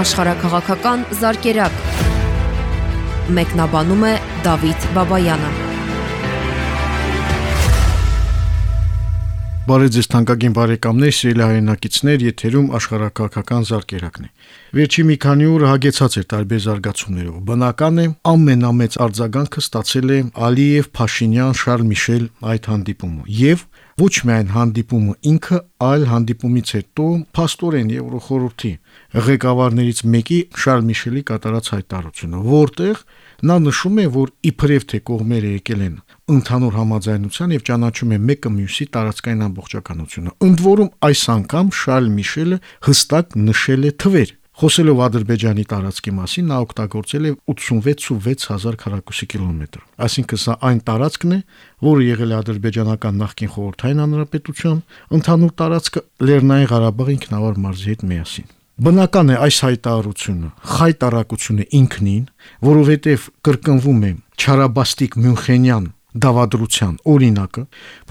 աշխարհակղական զարգերակ։ Մեկնաբանում է Դավիթ Բաբայանը։ Բարև ձեզ թանկագին բարեկամներ, սիրելի հայրենակիցներ, եթերում աշխարհակղական զարգերակն է։ Վերջի մի քանի օրը հագեցած էր տարբեր զարգացումներով։ Բնական է, ամենամեծ արձագանքը ստացել է Ալիև Փաշինյան Շարլ Միշել այդ հանդիպումը եւ ոչ միայն հանդիպումը ինքը, այլ հանդիպումից հետո փաստորեն Եվրոխորհրդի ղեկավարներից մեկի Շարլ Միշելի կատարած հայտարարությունը, որտեղ նա նշում է, որ իբրև թե կողմերը եկել են ընդհանուր համաձայնության եւ ճանաչում է մեկը մյուսի տարածքային ամբողջականությունը։ Ընդ որում այս անգամ Շարլ Միշելը հստակ նշել է թվեր, Խոսելով Ադրբեջանի տարածքի մասին, նա օգտագործել է 86000 քառակուսի կիլոմետր։ Այսինքն սա այն տարածքն է, որը եղել է ադրբեջանական նախկին խորհրդային հանրապետություն, ընդհանուր տարածքը Լեռնային Ղարաբաղի ինքնավար մարզի հետ միասին։ Բնական է այս հայտարարությունը խայտարակությունը ինքնին, որովհետև կրկնվում է Չարաբաստիկ Մյունխենյան դավադրության օրինակը,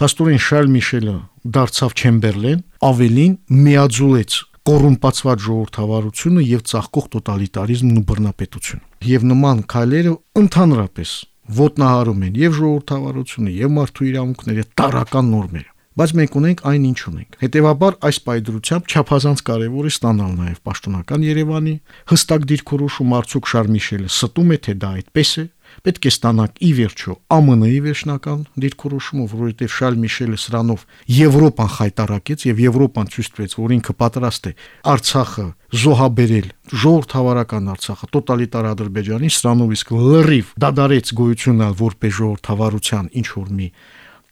Պաստորեն Շարլ Միշելը դարձավ Չեմբերլեն, ավելին միաձուլեց կոռումպացված ժողովրդավարությունը եւ ցաղկող տոտալիտարիզմն ու բռնապետությունը։ Եվ նման քայլերը ընդհանրապես ոտնահարում են եւ ժողովրդավարությունը եւ մարդու իրավունքները տարական նորմերը բայց մենք ունենք այն ինչ ունենք։ Հետևաբար այս պայդրությամբ չափազանց կարևոր է ստանալ նաև պաշտոնական Երևանի հստակ դիրքորոշում Արցուկ Շարմիշելը ստում է թե դա այդպես է, պետք է ստանանք ի վերջո ԱՄՆ-ի վերջնական դիրքորոշումը, որովհետև Շարլ Միշելը սրանով Եվրոպան խայտարակեց եւ Եվրոպան ցույց տվեց, որ ինքը պատրաստ է Արցախը զոհաբերել ժողովրդավարական Արցախը տոտալիտար Ադրբեջանի սրանով իսկ լրիվ դադարեց գոյությունալ որպես ժողովրդավարության ինչ որ մի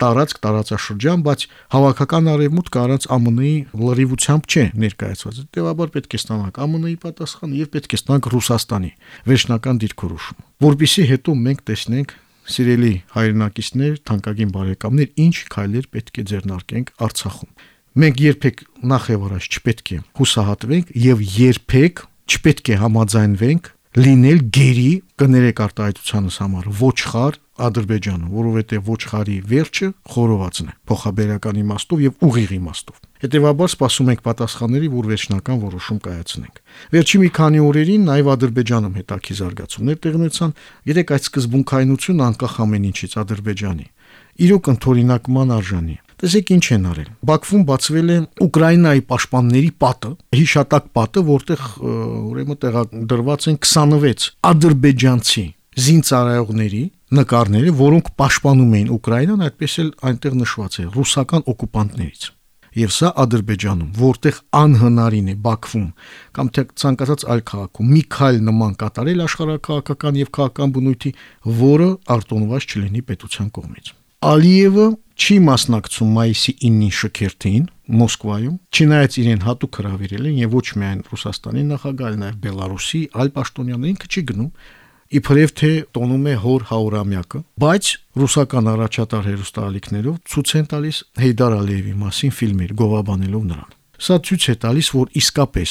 տարածք, տարածաշրջան, բայց հավաքական արևմուտք առած ԱՄՆ-ի լրիվությամբ չէ ներկայացված։ Դեպաբար պետք է ստանանք ԱՄՆ-ի պատասխանը եւ պետք է ստանանք Ռուսաստանի վերջնական դիրքորոշումը։ Որբիսի հետո մենք տեսնենք սիրելի հայրենակիցներ, թանկագին բարեկամներ, ինչ քայլեր պետք է ձեռնարկենք Արցախում։ Մենք երբեք նախ եւ առաջ չպետք է հուսահատվենք եւ երբեք չպետք է համաձայնվենք լինել գերի կներեք արտահայտությանս համար ոչխար Ադրբեջանը, որովհետև ոչխարի վերջը խորովածն է, փոխաբերական իմաստով եւ ուղիղ իմաստով։ Հետևաբար սպասում ենք պատասխանների, որ վերջնական որոշում կայացնենք։ Վերջի մի քանի օրերին նաև Ադրբեջանում հետաքի զարգացումներ տեղի ունեցան, երեք այդ սկզբունքայնությունը անկախ ամեն ինչից Ադրբեջանի իրոք ընդօրինակման արժանի Տեսեք ինչ են արել։ Բաքվում բացվել է Ուկրաինայի պաշտպանների պատը, հիշատակ պատը, որտեղ ուրեմն տեղադրված են 26 ադրբեջանցի զինծառայողների նկարները, որոնք պաշտպանում էին Ուկրաինան, այդպես էլ այնտեղ նշված է ռուսական օկուպանտներից։ Եվ սա Ադրբեջանում, որտեղ անհնարին է Բաքվում կամ թե ցանկացած այլ քաղաքում մի քայլ նման կատարել աշխարհակաղակական եւ քաղաքական բնույթի, որը արտոնված չլինի պետության կողմից։ Ալիևը չի մասնակցում մայիսի 9-ի շքերթին Մոսկվայում, չնայած իրեն հատուկ հրավիրել են եւ ոչ միայն Ռուսաստանի նախագահ, այլ նաեւ Բելարուսի այլ պաշտոնյաներին քիչ գնում իբրև թե տոնում է հոր հաուրամյակը, բայց ռուսական առաջատար հերոստալիքներով ցույց են տալիս Հեյդար Ալիևի մասին ֆիլմեր գովաբանելով նրան։ Սա ցույց է տալիս, որ իսկապես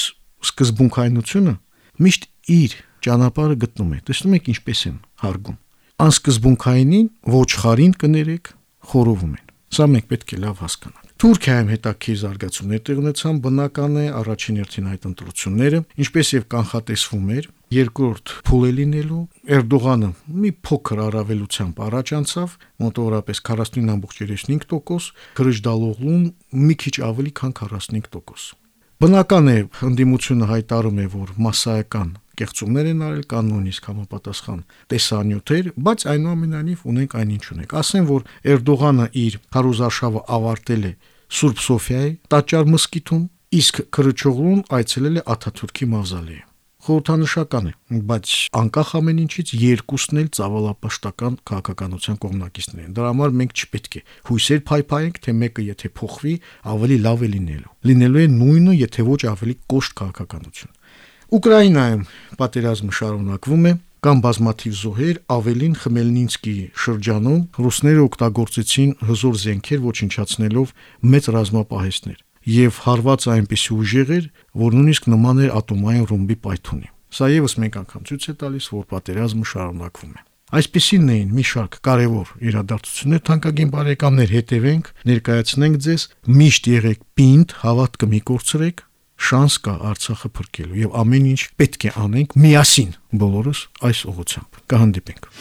սկզբունքայնությունը միշտ իր ճանապարհը գտնում է։ Տեսնում եք ինչպես են հարգում։ Անսկզբունքայինին ոչխարին կներեք խորովում են։ Սա մենք պետք է լավ հասկանանք։ Թուրքիայում հետաքրքիր զարգացումներ տեղ ունեցան, բնական է առաջին հերթին այդ ընտրությունները, ինչպես եւ կանխատեսվում էր, երկրորդ փուլ է լինելու Էրդողանը մի փոքր առավելությամբ առաջ անցավ, մոտավորապես 49.35%, Գրիժդալօղլուն մի քիչ ավելի, քան 45%։ Բնական է, ընդդիմությունը հայտարարում է, որ massայական կեղծումներ են արել կան նույնիսկ համապատասխան տեսանյութեր, բայց այնուամենայնիվ ունենք այնինչ ունենք։ Ասեն, որ Էրդողանը իր հարուզարշավը ավարտել է Սուրբ Սոֆիայի տաճար մսկիթում, իսկ Քրուչօղլուն այցելել է Աթաթուրքի մավզոլեյ խորհրդանշական է, բայց անկախ ամեն ինչից երկուսն էլ ցավալապաշտական քաղաքականության կողմնակիցներ են։ Դրա համար մենք չպետք է հույսեր փայփայենք, թե մեկը եթե փոխվի, ավելի լավ է լինելու։ Լինելու է նույնը, եթե ոչ ավելի կոշտ քաղաքականություն։ Ուկրաինայում պատերազմը շարունակվում է, կամ բազմաթիվ զոհեր ավելին Խմելնինսկի շրջանում ռուսները օգտագործեցին հզոր զենքեր ոչնչացնելով մեծ ռազմապահեստներ եւ հարված այնպիսի ուժեղ էր, որ նույնիսկ նման էր ատոմային ռումբի պայթունի։ Սա եւս մեկ անգամ ցույց է տալիս, որ պատերազմը շարունակվում է։ Այսպեսին էին մի շարք կարևոր իրադարձություններ, թանկագին բարեկամներ, հետևենք, ներկայացնենք ձեզ, միշտ եղեք պինդ, հավատքը մի կորցրեք, շանս կա Արցախը փրկելու եւ ամեն ինչ պետք է անենք միասին բոլորս այս ուղությամբ։ Կհանդիպենք։